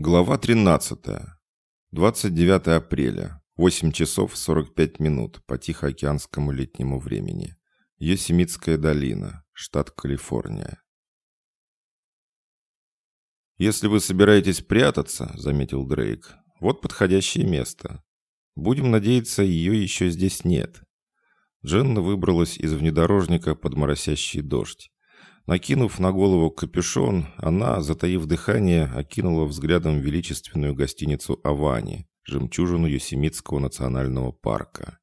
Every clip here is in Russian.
Глава 13. 29 апреля. 8 часов 45 минут по Тихоокеанскому летнему времени. Йосемитская долина, штат Калифорния. «Если вы собираетесь прятаться», — заметил Дрейк, — «вот подходящее место. Будем надеяться, ее еще здесь нет». Дженна выбралась из внедорожника под моросящий дождь. Накинув на голову капюшон, она, затаив дыхание, окинула взглядом величественную гостиницу «Авани», жемчужину Юсемитского национального парка.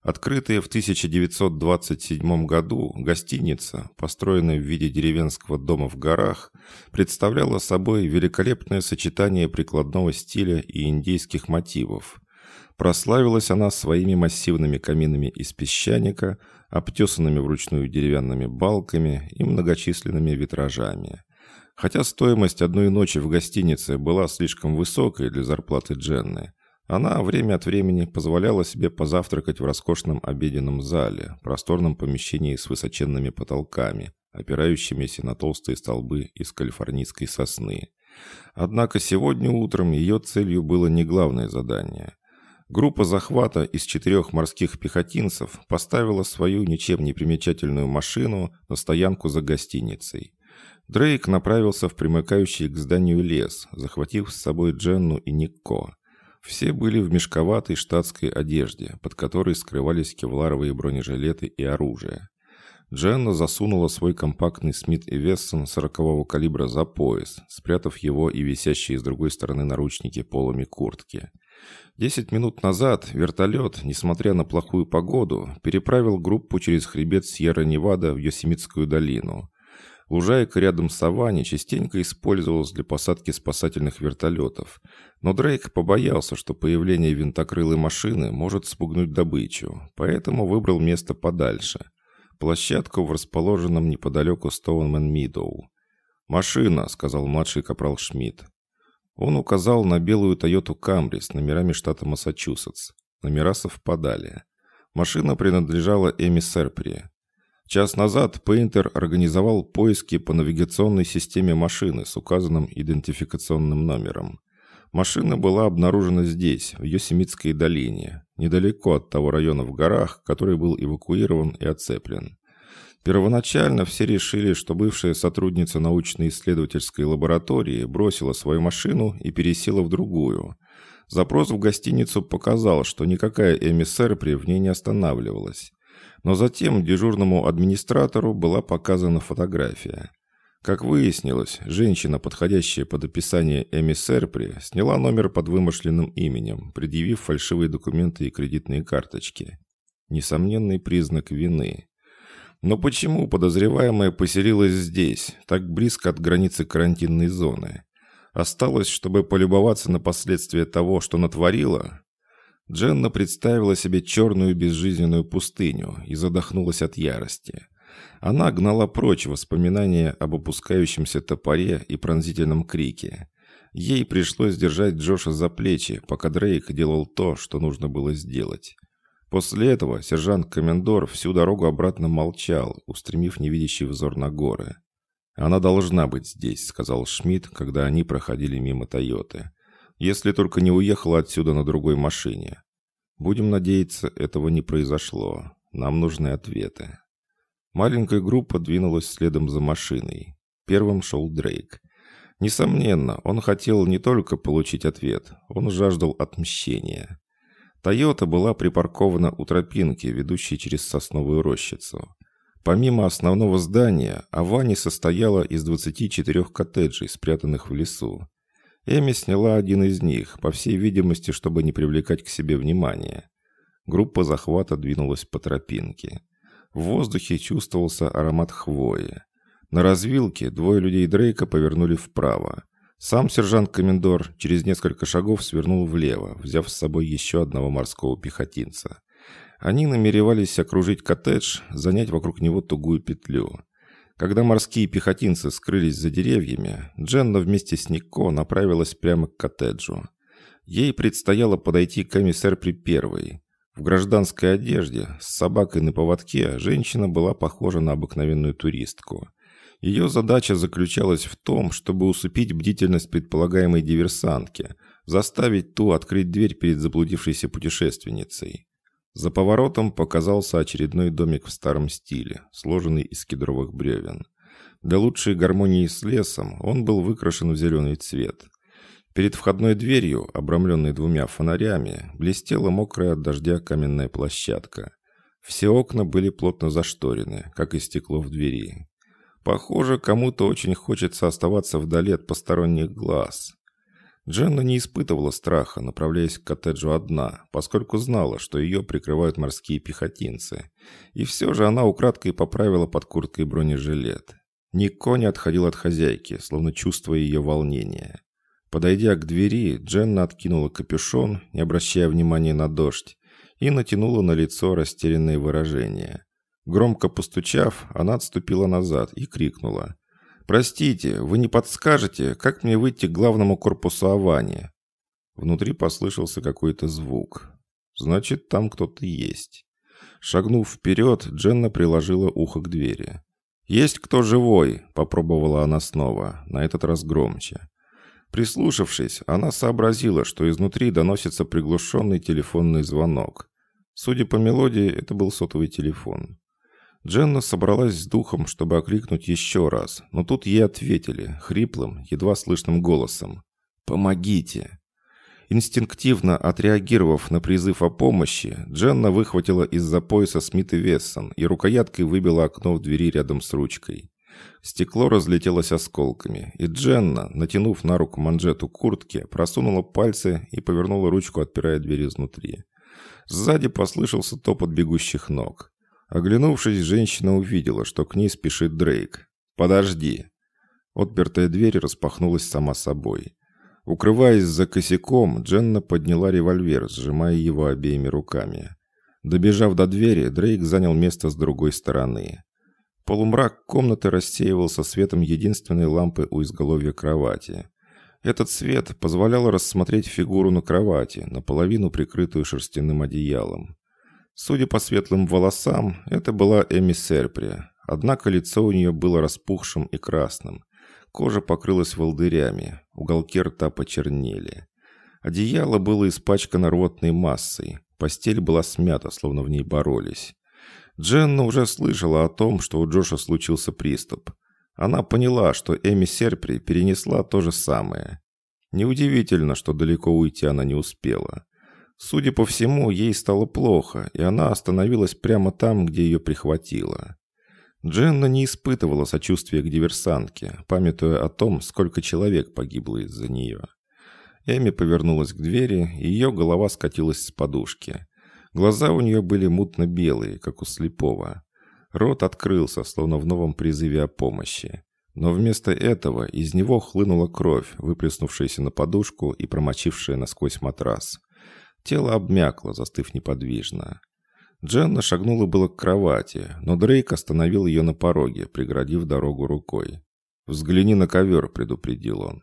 Открытая в 1927 году гостиница, построенная в виде деревенского дома в горах, представляла собой великолепное сочетание прикладного стиля и индейских мотивов. Прославилась она своими массивными каминами из песчаника, обтесанными вручную деревянными балками и многочисленными витражами. Хотя стоимость одной ночи в гостинице была слишком высокой для зарплаты Дженны, она время от времени позволяла себе позавтракать в роскошном обеденном зале, просторном помещении с высоченными потолками, опирающимися на толстые столбы из калифорнийской сосны. Однако сегодня утром ее целью было не главное задание. Группа захвата из четырех морских пехотинцев поставила свою ничем не примечательную машину на стоянку за гостиницей. Дрейк направился в примыкающий к зданию лес, захватив с собой Дженну и Никко. Все были в мешковатой штатской одежде, под которой скрывались кевларовые бронежилеты и оружие. Дженна засунула свой компактный Смит и Вессон 40-го калибра за пояс, спрятав его и висящие с другой стороны наручники полами куртки. Десять минут назад вертолет, несмотря на плохую погоду, переправил группу через хребет Сьерра-Невада в Йосемитскую долину. Лужайка рядом с Савани частенько использовалась для посадки спасательных вертолетов, но Дрейк побоялся, что появление винтокрылой машины может спугнуть добычу, поэтому выбрал место подальше – площадку в расположенном неподалеку Стоунмен-Мидоу. «Машина», – сказал младший капрал Шмидт. Он указал на белую Toyota Camry с номерами штата Массачусетс. Номера совпадали. Машина принадлежала Эми Серпри. Час назад Пейнтер организовал поиски по навигационной системе машины с указанным идентификационным номером. Машина была обнаружена здесь, в Йосемитской долине, недалеко от того района в горах, который был эвакуирован и оцеплен. Первоначально все решили, что бывшая сотрудница научно-исследовательской лаборатории бросила свою машину и пересела в другую. Запрос в гостиницу показал, что никакая Эми Серпри в ней не останавливалась. Но затем дежурному администратору была показана фотография. Как выяснилось, женщина, подходящая под описание Эми Серпри, сняла номер под вымышленным именем, предъявив фальшивые документы и кредитные карточки. Несомненный признак вины. Но почему подозреваемая поселилась здесь, так близко от границы карантинной зоны? Осталось, чтобы полюбоваться на последствия того, что натворила? Дженна представила себе черную безжизненную пустыню и задохнулась от ярости. Она гнала прочь воспоминания об опускающемся топоре и пронзительном крике. Ей пришлось держать Джоша за плечи, пока Дрейк делал то, что нужно было сделать. После этого сержант-комендор всю дорогу обратно молчал, устремив невидящий взор на горы. «Она должна быть здесь», — сказал Шмидт, когда они проходили мимо Тойоты. «Если только не уехала отсюда на другой машине. Будем надеяться, этого не произошло. Нам нужны ответы». Маленькая группа двинулась следом за машиной. Первым шел Дрейк. Несомненно, он хотел не только получить ответ, он жаждал отмщения. «Тойота» была припаркована у тропинки, ведущей через сосновую рощицу. Помимо основного здания, Авани состояла из 24 коттеджей, спрятанных в лесу. Эми сняла один из них, по всей видимости, чтобы не привлекать к себе внимания. Группа захвата двинулась по тропинке. В воздухе чувствовался аромат хвои. На развилке двое людей Дрейка повернули вправо. Сам сержант-комендор через несколько шагов свернул влево, взяв с собой еще одного морского пехотинца. Они намеревались окружить коттедж, занять вокруг него тугую петлю. Когда морские пехотинцы скрылись за деревьями, Дженна вместе с Нико направилась прямо к коттеджу. Ей предстояло подойти к комиссар при первой. В гражданской одежде, с собакой на поводке, женщина была похожа на обыкновенную туристку – Ее задача заключалась в том, чтобы усыпить бдительность предполагаемой диверсантки, заставить ту открыть дверь перед заблудившейся путешественницей. За поворотом показался очередной домик в старом стиле, сложенный из кедровых бревен. Для лучшей гармонии с лесом он был выкрашен в зеленый цвет. Перед входной дверью, обрамленной двумя фонарями, блестела мокрая от дождя каменная площадка. Все окна были плотно зашторены, как и стекло в двери. Похоже, кому-то очень хочется оставаться вдали от посторонних глаз. Дженна не испытывала страха, направляясь к коттеджу одна, поскольку знала, что ее прикрывают морские пехотинцы. И все же она украдкой поправила под курткой бронежилет. Нико не отходил от хозяйки, словно чувствуя ее волнение. Подойдя к двери, Дженна откинула капюшон, не обращая внимания на дождь, и натянула на лицо растерянное выражение. Громко постучав, она отступила назад и крикнула. «Простите, вы не подскажете, как мне выйти к главному корпусу Авани?» Внутри послышался какой-то звук. «Значит, там кто-то есть». Шагнув вперед, Дженна приложила ухо к двери. «Есть кто живой?» – попробовала она снова, на этот раз громче. Прислушавшись, она сообразила, что изнутри доносится приглушенный телефонный звонок. Судя по мелодии, это был сотовый телефон. Дженна собралась с духом, чтобы окликнуть еще раз, но тут ей ответили, хриплым, едва слышным голосом. «Помогите!» Инстинктивно отреагировав на призыв о помощи, Дженна выхватила из-за пояса Смит и Вессон и рукояткой выбила окно в двери рядом с ручкой. Стекло разлетелось осколками, и Дженна, натянув на руку манжету куртки, просунула пальцы и повернула ручку, отпирая дверь изнутри. Сзади послышался топот бегущих ног. Оглянувшись, женщина увидела, что к ней спешит Дрейк. «Подожди!» Отпертая дверь распахнулась сама собой. Укрываясь за косяком, Дженна подняла револьвер, сжимая его обеими руками. Добежав до двери, Дрейк занял место с другой стороны. Полумрак комнаты рассеивался светом единственной лампы у изголовья кровати. Этот свет позволял рассмотреть фигуру на кровати, наполовину прикрытую шерстяным одеялом. Судя по светлым волосам, это была Эми Серпри, однако лицо у нее было распухшим и красным. Кожа покрылась волдырями, уголки рта почернели. Одеяло было испачкано рвотной массой, постель была смята, словно в ней боролись. Дженна уже слышала о том, что у Джоша случился приступ. Она поняла, что Эми Серпри перенесла то же самое. Неудивительно, что далеко уйти она не успела. Судя по всему, ей стало плохо, и она остановилась прямо там, где ее прихватило. Дженна не испытывала сочувствия к диверсантке, памятуя о том, сколько человек погибло из-за нее. Эми повернулась к двери, и ее голова скатилась с подушки. Глаза у нее были мутно-белые, как у слепого. Рот открылся, словно в новом призыве о помощи. Но вместо этого из него хлынула кровь, выплеснувшаяся на подушку и промочившая насквозь матрас. Тело обмякло, застыв неподвижно. Дженна шагнула было к кровати, но Дрейк остановил ее на пороге, преградив дорогу рукой. «Взгляни на ковер», — предупредил он.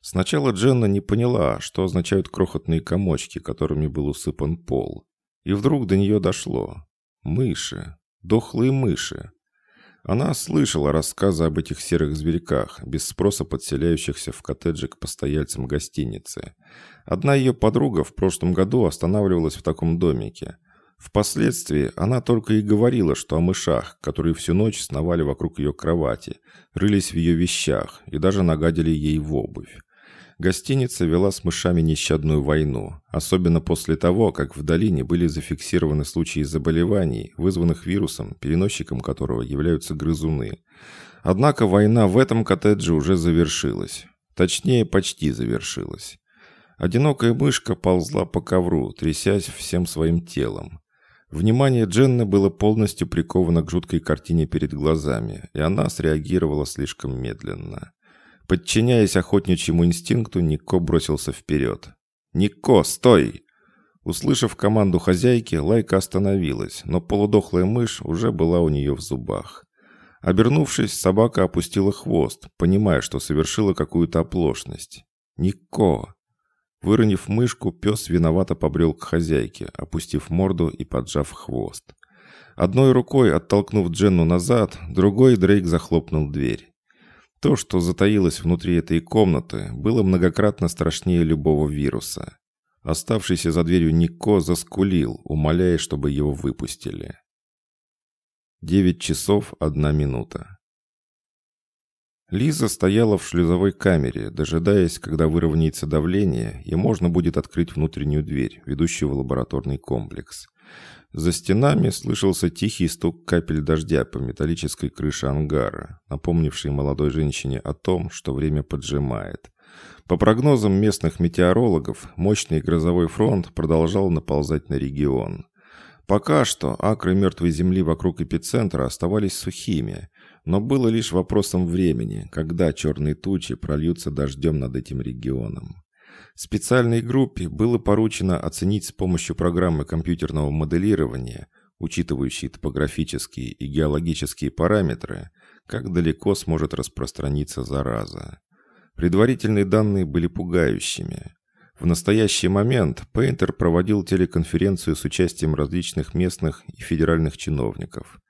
Сначала Дженна не поняла, что означают крохотные комочки, которыми был усыпан пол. И вдруг до нее дошло. Мыши. Дохлые мыши. Она слышала рассказы об этих серых зверьках, без спроса подселяющихся в коттеджи к постояльцам гостиницы. Одна ее подруга в прошлом году останавливалась в таком домике – Впоследствии она только и говорила, что о мышах, которые всю ночь сновали вокруг ее кровати, рылись в ее вещах и даже нагадили ей в обувь. Гостиница вела с мышами нещадную войну, особенно после того, как в долине были зафиксированы случаи заболеваний, вызванных вирусом, переносчиком которого являются грызуны. Однако война в этом коттедже уже завершилась. Точнее, почти завершилась. Одинокая мышка ползла по ковру, трясясь всем своим телом. Внимание Дженны было полностью приковано к жуткой картине перед глазами, и она среагировала слишком медленно. Подчиняясь охотничьему инстинкту, Нико бросился вперед. «Нико, стой!» Услышав команду хозяйки, Лайка остановилась, но полудохлая мышь уже была у нее в зубах. Обернувшись, собака опустила хвост, понимая, что совершила какую-то оплошность. «Нико!» Выронив мышку, пес виновато побрел к хозяйке, опустив морду и поджав хвост. Одной рукой оттолкнув Дженну назад, другой Дрейк захлопнул дверь. То, что затаилось внутри этой комнаты, было многократно страшнее любого вируса. Оставшийся за дверью Нико заскулил, умоляя, чтобы его выпустили. Девять часов одна минута. Лиза стояла в шлюзовой камере, дожидаясь, когда выровняется давление, и можно будет открыть внутреннюю дверь, ведущую в лабораторный комплекс. За стенами слышался тихий стук капель дождя по металлической крыше ангара, напомнивший молодой женщине о том, что время поджимает. По прогнозам местных метеорологов, мощный грозовой фронт продолжал наползать на регион. Пока что акры мертвой земли вокруг эпицентра оставались сухими, но было лишь вопросом времени, когда черные тучи прольются дождем над этим регионом. Специальной группе было поручено оценить с помощью программы компьютерного моделирования, учитывающей топографические и геологические параметры, как далеко сможет распространиться зараза. Предварительные данные были пугающими. В настоящий момент Пейнтер проводил телеконференцию с участием различных местных и федеральных чиновников.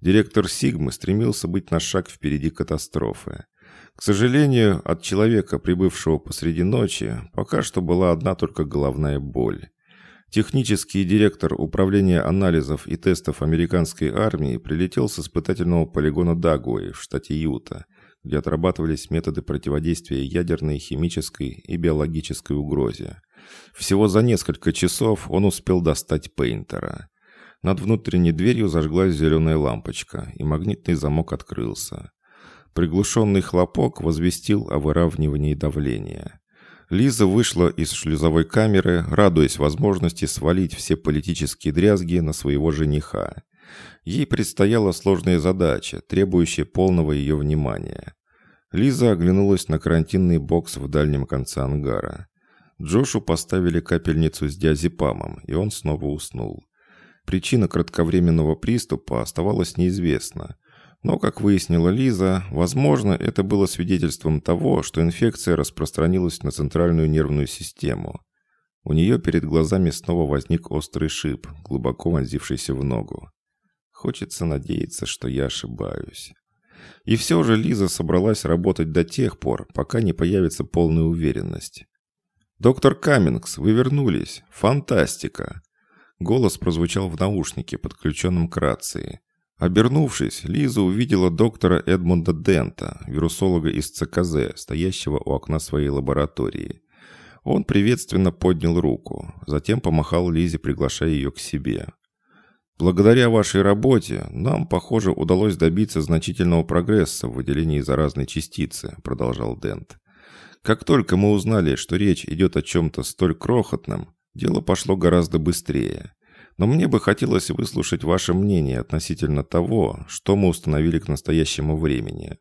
Директор Сигмы стремился быть на шаг впереди катастрофы. К сожалению, от человека, прибывшего посреди ночи, пока что была одна только головная боль. Технический директор управления анализов и тестов американской армии прилетел с испытательного полигона Дагуэй в штате Юта, где отрабатывались методы противодействия ядерной, химической и биологической угрозе. Всего за несколько часов он успел достать Пейнтера. Над внутренней дверью зажглась зеленая лампочка, и магнитный замок открылся. Приглушенный хлопок возвестил о выравнивании давления. Лиза вышла из шлюзовой камеры, радуясь возможности свалить все политические дрязги на своего жениха. Ей предстояла сложная задача, требующая полного ее внимания. Лиза оглянулась на карантинный бокс в дальнем конце ангара. Джошу поставили капельницу с диазепамом, и он снова уснул. Причина кратковременного приступа оставалась неизвестна, но, как выяснила Лиза, возможно, это было свидетельством того, что инфекция распространилась на центральную нервную систему. У нее перед глазами снова возник острый шип, глубоко вонзившийся в ногу. Хочется надеяться, что я ошибаюсь. И все же Лиза собралась работать до тех пор, пока не появится полная уверенность. «Доктор Каммингс, вы вернулись! Фантастика!» Голос прозвучал в наушнике, подключенном к рации. Обернувшись, Лиза увидела доктора Эдмунда Дента, вирусолога из ЦКЗ, стоящего у окна своей лаборатории. Он приветственно поднял руку, затем помахал Лизе, приглашая ее к себе. «Благодаря вашей работе нам, похоже, удалось добиться значительного прогресса в выделении заразной частицы», продолжал Дент. «Как только мы узнали, что речь идет о чем-то столь крохотном, дело пошло гораздо быстрее. Но мне бы хотелось выслушать ваше мнение относительно того, что мы установили к настоящему времени.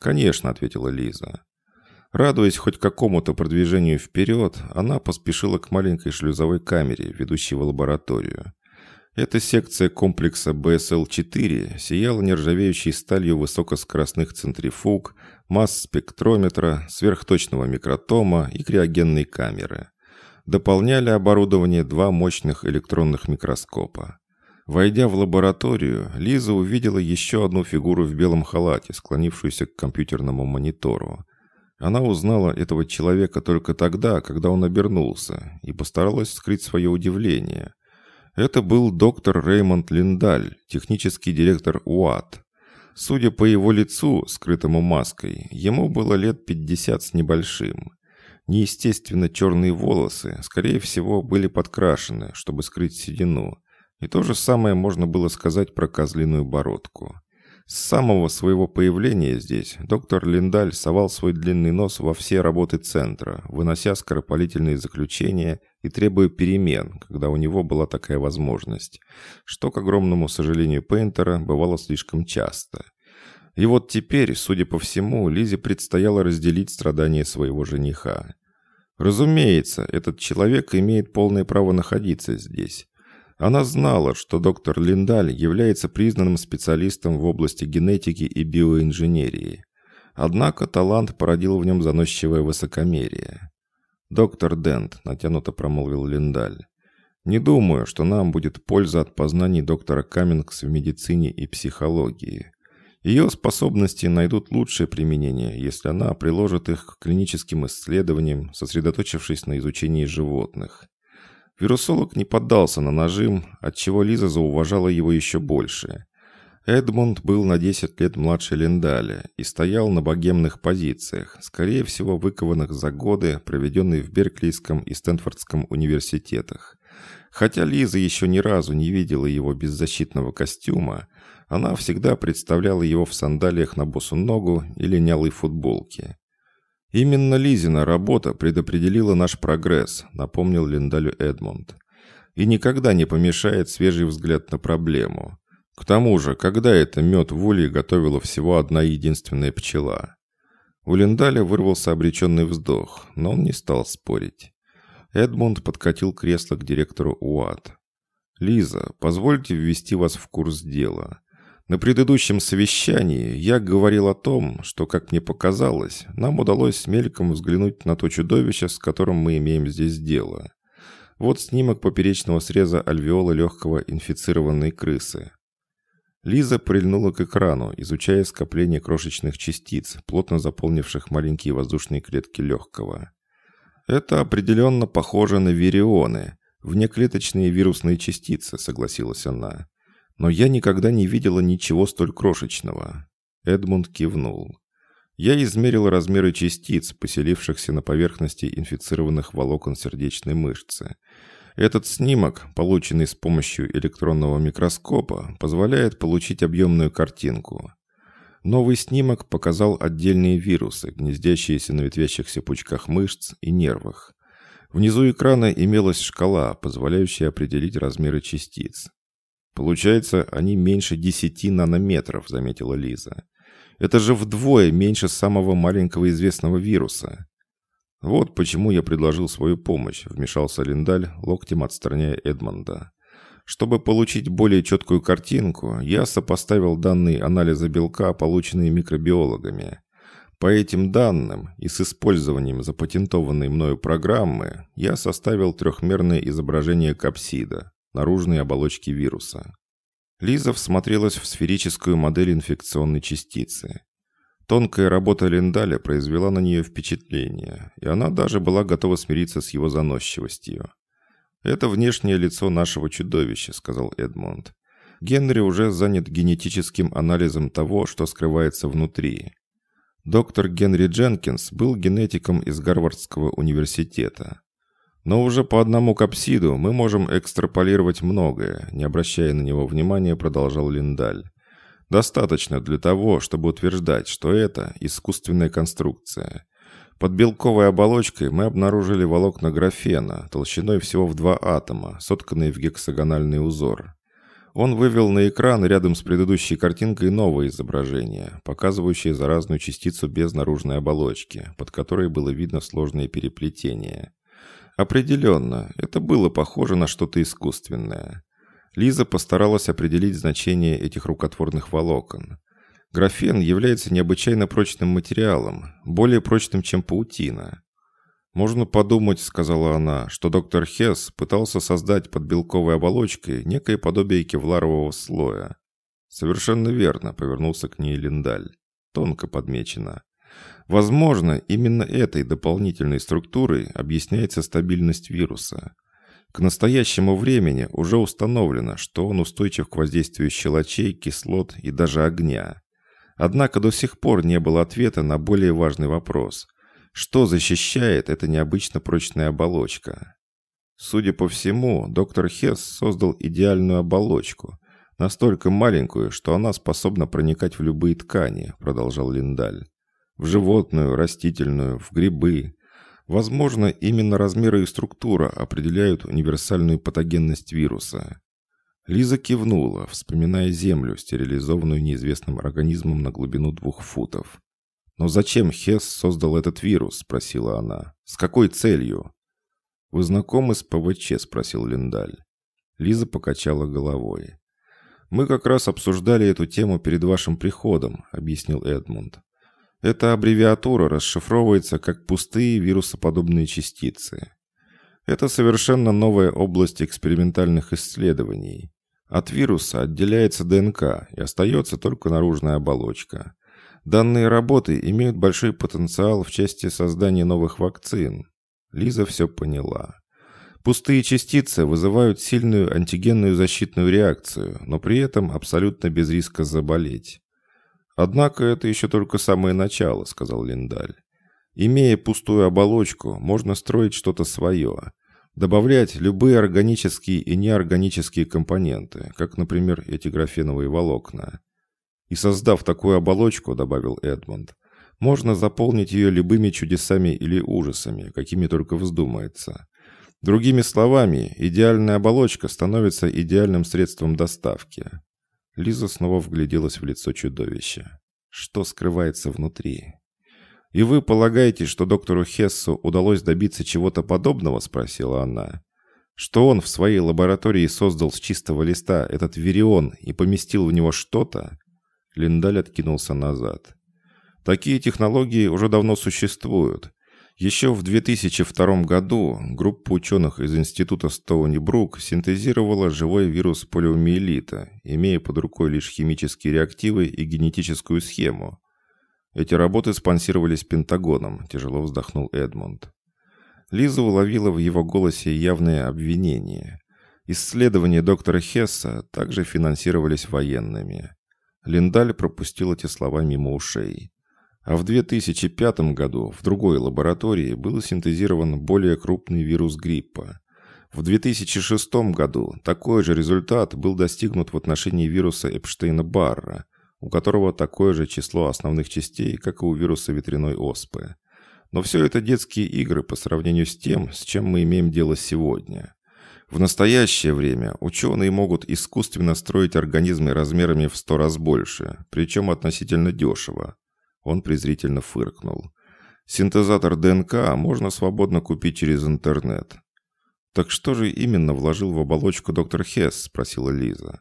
Конечно, ответила Лиза. Радуясь хоть какому-то продвижению вперед, она поспешила к маленькой шлюзовой камере, ведущей в лабораторию. Эта секция комплекса БСЛ-4 сияла нержавеющей сталью высокоскоростных центрифуг, масс спектрометра, сверхточного микротома и криогенной камеры. Дополняли оборудование два мощных электронных микроскопа. Войдя в лабораторию, Лиза увидела еще одну фигуру в белом халате, склонившуюся к компьютерному монитору. Она узнала этого человека только тогда, когда он обернулся, и постаралась скрыть свое удивление. Это был доктор Реймонд Линдаль, технический директор УАТ. Судя по его лицу, скрытому маской, ему было лет 50 с небольшим. Неестественно черные волосы, скорее всего, были подкрашены, чтобы скрыть седину. И то же самое можно было сказать про козлиную бородку. С самого своего появления здесь доктор Линдаль совал свой длинный нос во все работы центра, вынося скоропалительные заключения и требуя перемен, когда у него была такая возможность, что, к огромному сожалению Пейнтера, бывало слишком часто. И вот теперь, судя по всему, Лизе предстояло разделить страдания своего жениха. Разумеется, этот человек имеет полное право находиться здесь. Она знала, что доктор Линдаль является признанным специалистом в области генетики и биоинженерии. Однако талант породил в нем заносчивое высокомерие. «Доктор Дент», — натянуто промолвил Линдаль, Не думаю, что нам будет польза от познаний доктора Каммингс в медицине и психологии. Ее способности найдут лучшее применение, если она приложит их к клиническим исследованиям, сосредоточившись на изучении животных. Вирусолог не поддался на нажим, отчего Лиза зауважала его еще больше. Эдмунд был на 10 лет младше Линдаля и стоял на богемных позициях, скорее всего выкованных за годы, проведенные в Берклийском и Стэнфордском университетах. Хотя Лиза еще ни разу не видела его беззащитного костюма, она всегда представляла его в сандалиях на босу ногу и линялой футболке. «Именно Лизина работа предопределила наш прогресс», напомнил Линдалю Эдмунд. «И никогда не помешает свежий взгляд на проблему. К тому же, когда это мед в улье готовила всего одна единственная пчела? У Линдаля вырвался обреченный вздох, но он не стал спорить. Эдмунд подкатил кресло к директору УАД. «Лиза, позвольте ввести вас в курс дела. На предыдущем совещании я говорил о том, что, как мне показалось, нам удалось мельком взглянуть на то чудовище, с которым мы имеем здесь дело. Вот снимок поперечного среза альвеола легкого инфицированной крысы. Лиза прильнула к экрану, изучая скопление крошечных частиц, плотно заполнивших маленькие воздушные клетки легкого. «Это определенно похоже на вирионы, внеклеточные вирусные частицы», — согласилась она. «Но я никогда не видела ничего столь крошечного». Эдмунд кивнул. «Я измерил размеры частиц, поселившихся на поверхности инфицированных волокон сердечной мышцы». Этот снимок, полученный с помощью электронного микроскопа, позволяет получить объемную картинку. Новый снимок показал отдельные вирусы, гнездящиеся на ветвящихся пучках мышц и нервах. Внизу экрана имелась шкала, позволяющая определить размеры частиц. «Получается, они меньше 10 нанометров», — заметила Лиза. «Это же вдвое меньше самого маленького известного вируса. «Вот почему я предложил свою помощь», — вмешался Линдаль, локтем отстраняя Эдмонда. «Чтобы получить более четкую картинку, я сопоставил данные анализа белка, полученные микробиологами. По этим данным и с использованием запатентованной мною программы я составил трехмерное изображение капсида, наружной оболочки вируса». Лиза всмотрелась в сферическую модель инфекционной частицы. Тонкая работа Линдаля произвела на нее впечатление, и она даже была готова смириться с его заносчивостью. «Это внешнее лицо нашего чудовища», — сказал Эдмонд. Генри уже занят генетическим анализом того, что скрывается внутри. Доктор Генри Дженкинс был генетиком из Гарвардского университета. Но уже по одному капсиду мы можем экстраполировать многое, не обращая на него внимания, продолжал Линдаль. Достаточно для того, чтобы утверждать, что это искусственная конструкция. Под белковой оболочкой мы обнаружили волокна графена толщиной всего в два атома, сотканные в гексагональный узор. Он вывел на экран рядом с предыдущей картинкой новое изображение, показывающее заразную частицу без наружной оболочки, под которой было видно сложное переплетение. Определенно, это было похоже на что-то искусственное. Лиза постаралась определить значение этих рукотворных волокон. Графен является необычайно прочным материалом, более прочным, чем паутина. «Можно подумать», — сказала она, — «что доктор Хесс пытался создать под белковой оболочкой некое подобие кевларового слоя». «Совершенно верно», — повернулся к ней Линдаль. Тонко подмечено. Возможно, именно этой дополнительной структурой объясняется стабильность вируса. К настоящему времени уже установлено, что он устойчив к воздействию щелочей, кислот и даже огня. Однако до сих пор не было ответа на более важный вопрос. Что защищает эта необычно прочная оболочка? Судя по всему, доктор Хесс создал идеальную оболочку, настолько маленькую, что она способна проникать в любые ткани, продолжал Линдаль. В животную, растительную, в грибы, Возможно, именно размеры и структура определяют универсальную патогенность вируса. Лиза кивнула, вспоминая Землю, стерилизованную неизвестным организмом на глубину двух футов. «Но зачем Хесс создал этот вирус?» – спросила она. «С какой целью?» «Вы знакомы с ПВЧ?» – спросил Линдаль. Лиза покачала головой. «Мы как раз обсуждали эту тему перед вашим приходом», – объяснил Эдмунд. Эта аббревиатура расшифровывается как пустые вирусоподобные частицы. Это совершенно новая область экспериментальных исследований. От вируса отделяется ДНК и остается только наружная оболочка. Данные работы имеют большой потенциал в части создания новых вакцин. Лиза все поняла. Пустые частицы вызывают сильную антигенную защитную реакцию, но при этом абсолютно без риска заболеть. «Однако это еще только самое начало», — сказал Линдаль. «Имея пустую оболочку, можно строить что-то свое. Добавлять любые органические и неорганические компоненты, как, например, эти графеновые волокна. И создав такую оболочку, добавил Эдмонд, можно заполнить ее любыми чудесами или ужасами, какими только вздумается. Другими словами, идеальная оболочка становится идеальным средством доставки. Лиза снова вгляделась в лицо чудовища. Что скрывается внутри? «И вы полагаете, что доктору Хессу удалось добиться чего-то подобного?» – спросила она. «Что он в своей лаборатории создал с чистого листа этот вирион и поместил в него что-то?» Линдаль откинулся назад. «Такие технологии уже давно существуют. Еще в 2002 году группа ученых из Института Стоуни-Брук синтезировала живой вирус полиомиелита, имея под рукой лишь химические реактивы и генетическую схему. Эти работы спонсировались Пентагоном, тяжело вздохнул Эдмунд. Лиза уловила в его голосе явное обвинение. Исследования доктора Хесса также финансировались военными. Линдаль пропустил эти слова мимо ушей. А в 2005 году в другой лаборатории был синтезирован более крупный вирус гриппа. В 2006 году такой же результат был достигнут в отношении вируса Эпштейна-Барра – у которого такое же число основных частей, как и у вируса ветряной оспы. Но все это детские игры по сравнению с тем, с чем мы имеем дело сегодня. В настоящее время ученые могут искусственно строить организмы размерами в сто раз больше, причем относительно дешево. Он презрительно фыркнул. Синтезатор ДНК можно свободно купить через интернет. «Так что же именно вложил в оболочку доктор Хесс?» – спросила Лиза.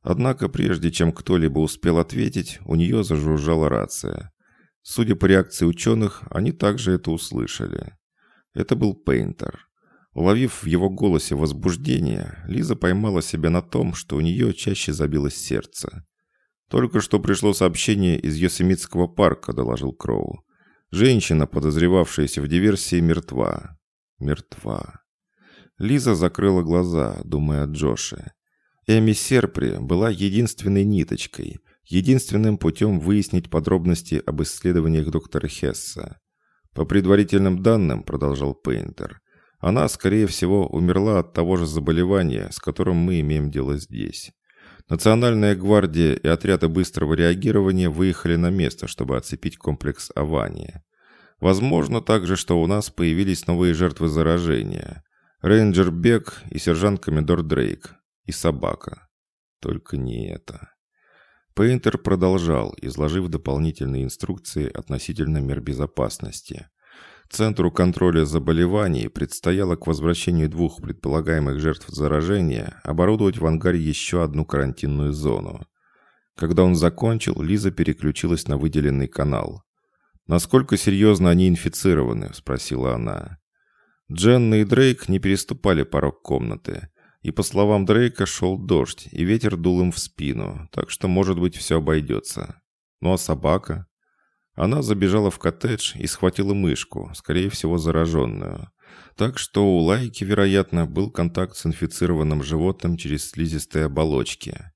Однако, прежде чем кто-либо успел ответить, у нее зажужжала рация. Судя по реакции ученых, они также это услышали. Это был Пейнтер. Уловив в его голосе возбуждение, Лиза поймала себя на том, что у нее чаще забилось сердце. «Только что пришло сообщение из Йосемитского парка», — доложил Кроу. «Женщина, подозревавшаяся в диверсии, мертва». «Мертва». Лиза закрыла глаза, думая о Джоше. Эми Серпри была единственной ниточкой, единственным путем выяснить подробности об исследованиях доктора Хесса. По предварительным данным, продолжал Пейнтер, она, скорее всего, умерла от того же заболевания, с которым мы имеем дело здесь. Национальная гвардия и отряды быстрого реагирования выехали на место, чтобы оцепить комплекс Авания. Возможно также, что у нас появились новые жертвы заражения. Рейнджер Бек и сержант-комендор Дрейк и собака. Только не это. Пейнтер продолжал, изложив дополнительные инструкции относительно мер безопасности. Центру контроля заболеваний предстояло к возвращению двух предполагаемых жертв заражения оборудовать в ангаре еще одну карантинную зону. Когда он закончил, Лиза переключилась на выделенный канал. «Насколько серьезно они инфицированы?» – спросила она. Дженна и Дрейк не переступали порог комнаты. И по словам Дрейка, шел дождь, и ветер дул им в спину, так что, может быть, все обойдется. Ну а собака? Она забежала в коттедж и схватила мышку, скорее всего, зараженную. Так что у Лайки, вероятно, был контакт с инфицированным животным через слизистые оболочки.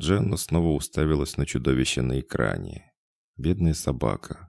Дженна снова уставилась на чудовище на экране. Бедная собака.